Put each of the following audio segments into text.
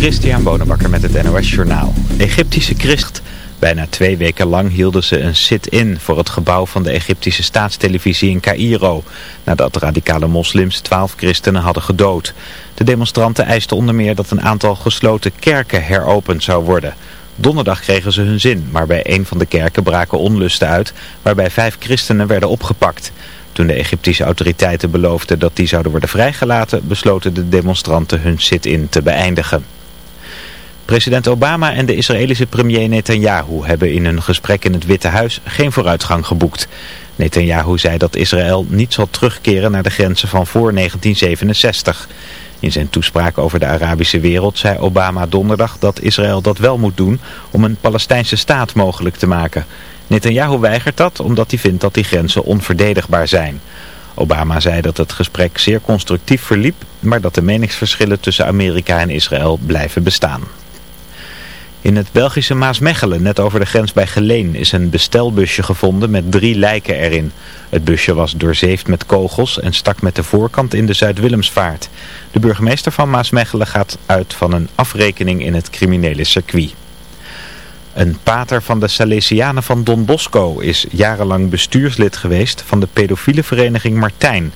Christian Bonenbakker met het NOS Journaal. Egyptische christ. Bijna twee weken lang hielden ze een sit-in voor het gebouw van de Egyptische staatstelevisie in Cairo. Nadat radicale moslims twaalf christenen hadden gedood. De demonstranten eisten onder meer dat een aantal gesloten kerken heropend zou worden. Donderdag kregen ze hun zin, maar bij een van de kerken braken onlusten uit, waarbij vijf christenen werden opgepakt. Toen de Egyptische autoriteiten beloofden dat die zouden worden vrijgelaten, besloten de demonstranten hun sit-in te beëindigen. President Obama en de Israëlische premier Netanyahu hebben in hun gesprek in het Witte Huis geen vooruitgang geboekt. Netanyahu zei dat Israël niet zal terugkeren naar de grenzen van voor 1967. In zijn toespraak over de Arabische wereld zei Obama donderdag dat Israël dat wel moet doen om een Palestijnse staat mogelijk te maken. Netanyahu weigert dat omdat hij vindt dat die grenzen onverdedigbaar zijn. Obama zei dat het gesprek zeer constructief verliep, maar dat de meningsverschillen tussen Amerika en Israël blijven bestaan. In het Belgische Maasmechelen, net over de grens bij Geleen, is een bestelbusje gevonden met drie lijken erin. Het busje was doorzeefd met kogels en stak met de voorkant in de Zuid-Willemsvaart. De burgemeester van Maasmechelen gaat uit van een afrekening in het criminele circuit. Een pater van de Salesianen van Don Bosco is jarenlang bestuurslid geweest van de pedofiele vereniging Martijn.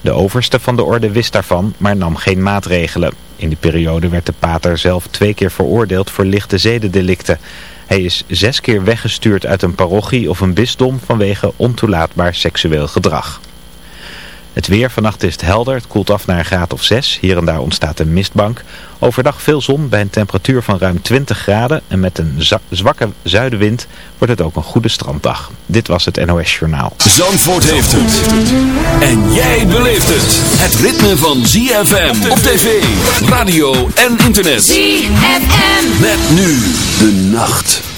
De overste van de orde wist daarvan, maar nam geen maatregelen. In die periode werd de pater zelf twee keer veroordeeld voor lichte zedendelicten. Hij is zes keer weggestuurd uit een parochie of een bisdom vanwege ontoelaatbaar seksueel gedrag. Het weer, vannacht is het helder, het koelt af naar een graad of 6. Hier en daar ontstaat een mistbank. Overdag veel zon bij een temperatuur van ruim 20 graden. En met een zwakke zuidenwind wordt het ook een goede stranddag. Dit was het NOS Journaal. Zandvoort heeft het. En jij beleeft het. Het ritme van ZFM op tv, radio en internet. ZFM. Met nu de nacht.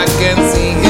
I can see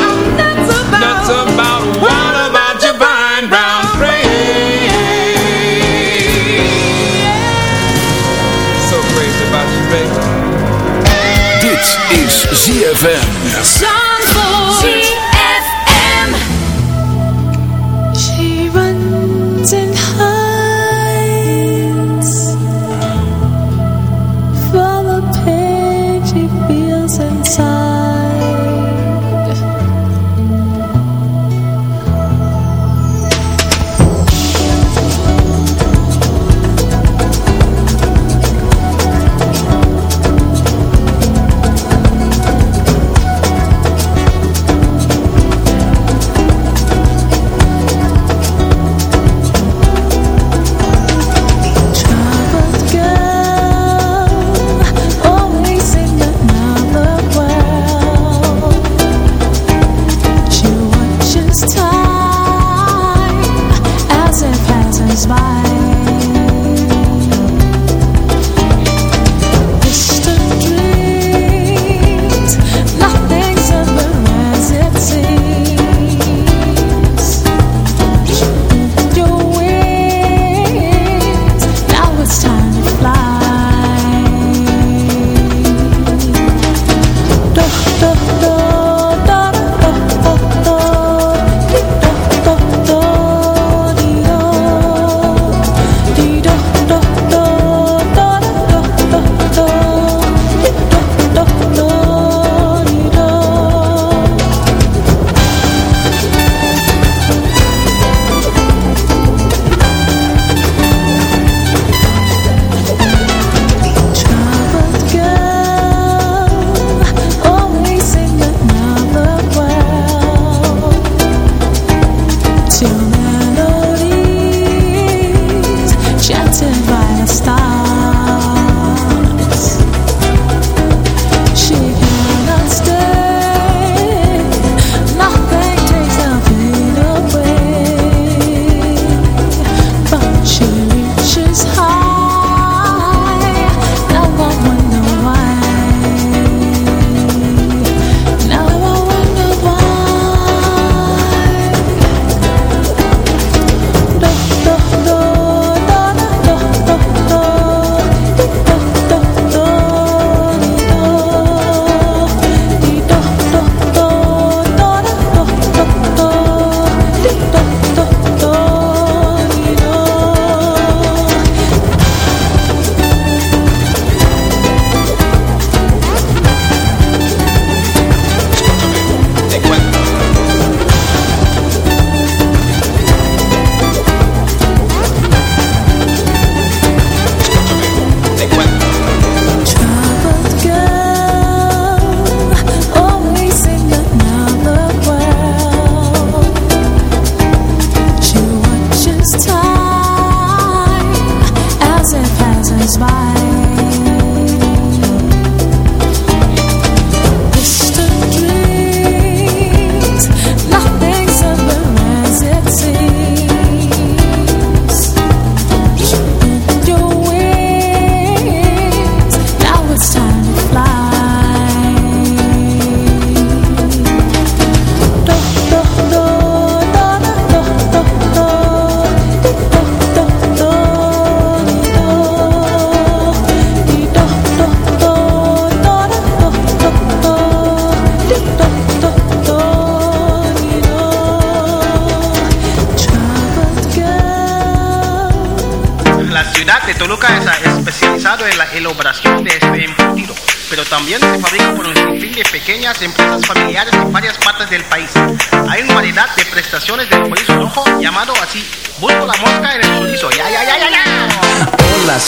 ZFM.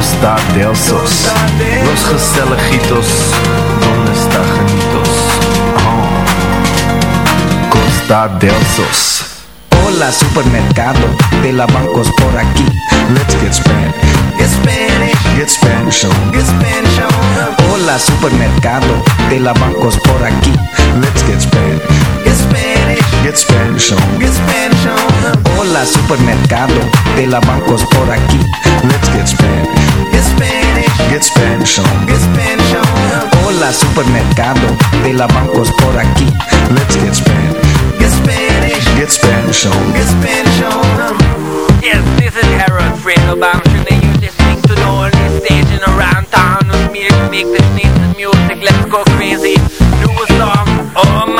Costa del Sos. Los Gestelejitos, donde está Janitos? Oh. Costa del Sos. Hola supermercado de la bancos por aquí. Let's get Spanish. Get Spanish. Get Spanish. Hola supermercado de la bancos por aquí. Let's get Spanish. Get Spanish. Get Spanish on. Get Spanish on. Hola supermercado de la bancos por aquí. Let's get Spanish. Get Spanish. Get Spanish on. Get Spanish on. Hola supermercado de la bancos por aquí. Let's get Spanish. Get Spanish. Get Spanish on. Get Spanish on. Yes, this is Harold Fredelbaum. Should you listening to the only station around town with me to make this nice music? Let's go crazy. Do a song. Oh my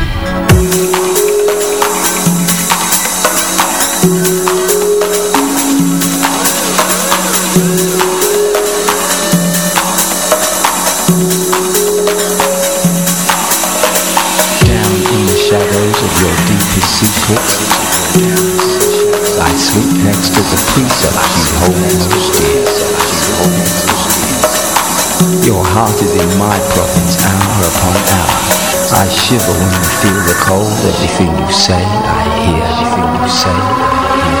Next to the precepts you hold most dear. Your heart is in my province hour upon hour. I shiver when I feel the cold. Everything you say, I hear. Everything you say, I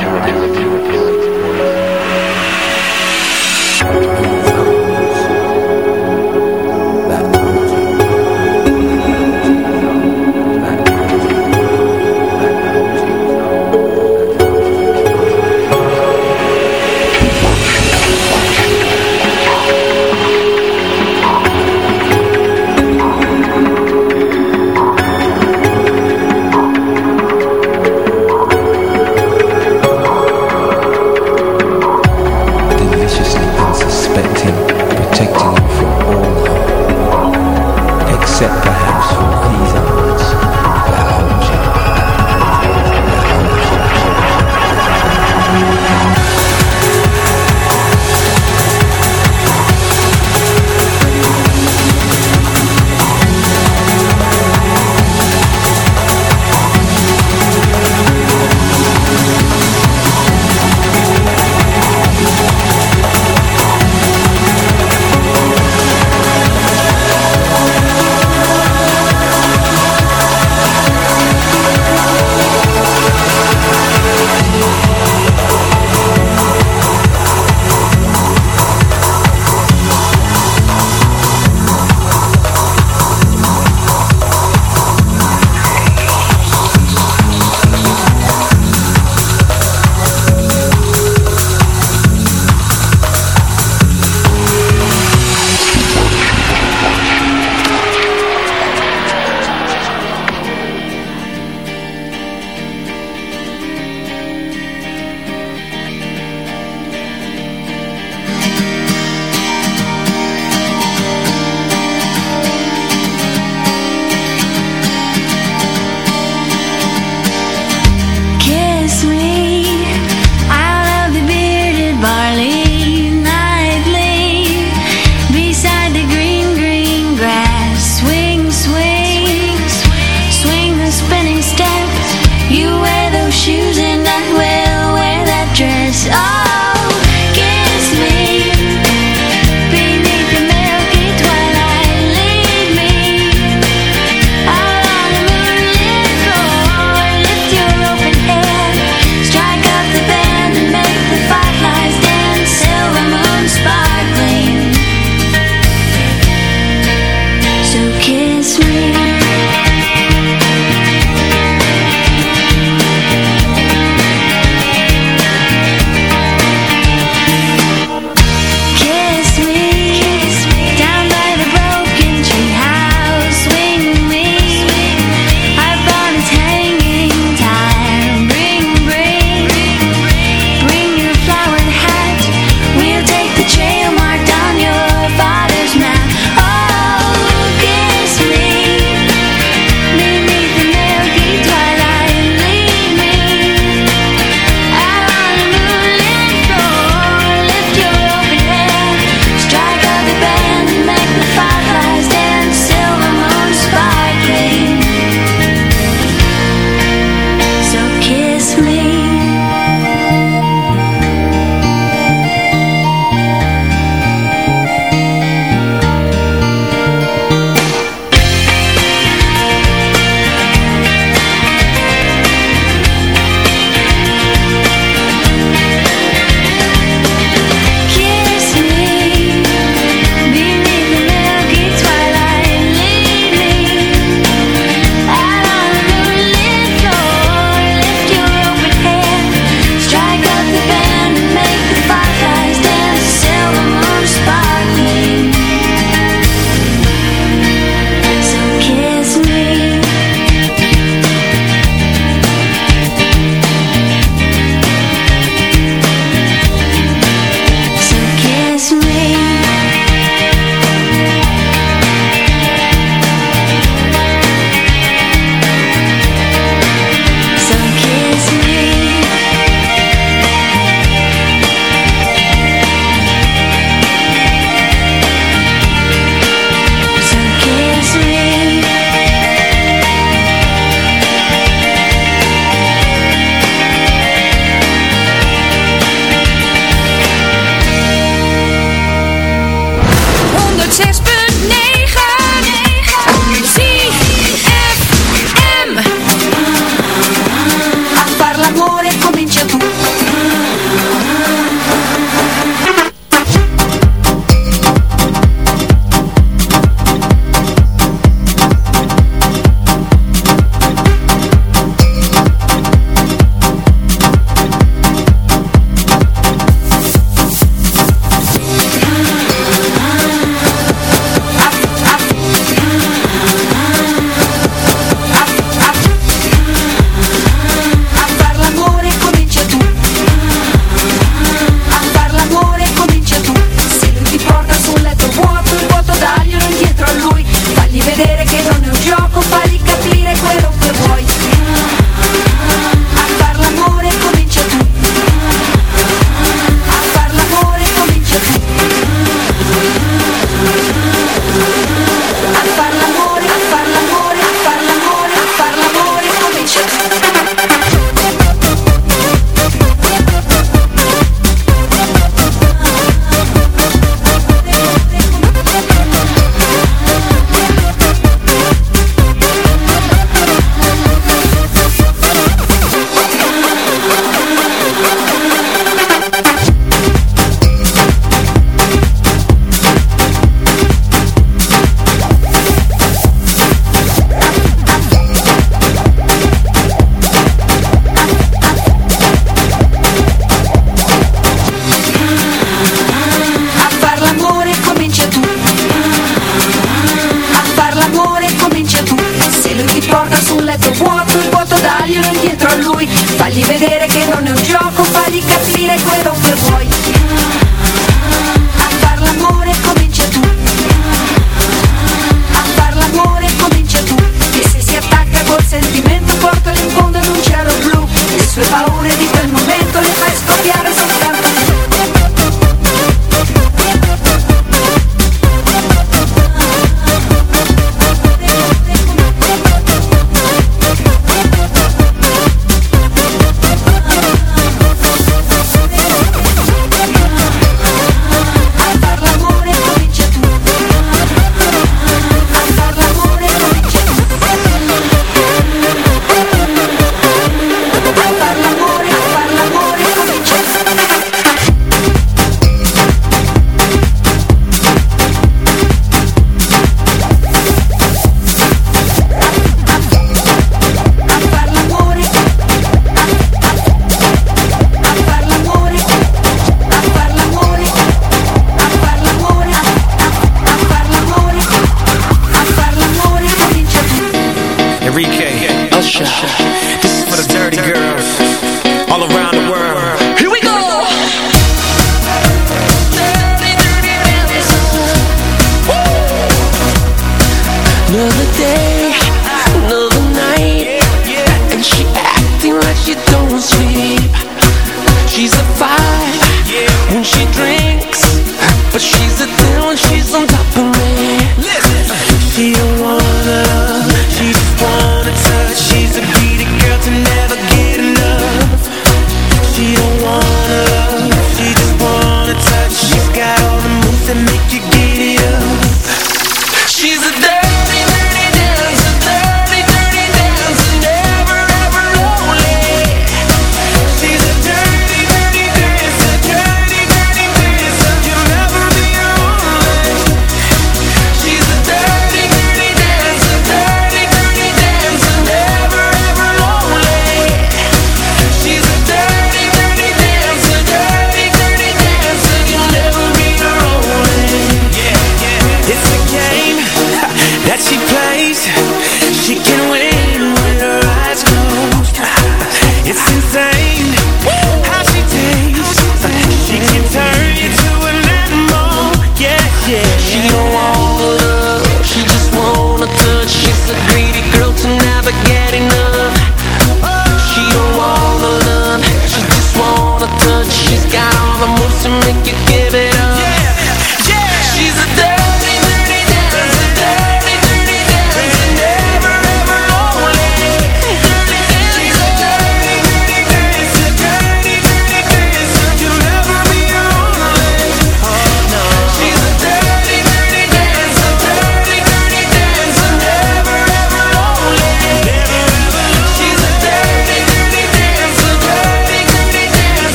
on top of me. Listen. She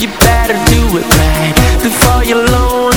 You better do it right before you're learn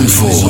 Zandvoort.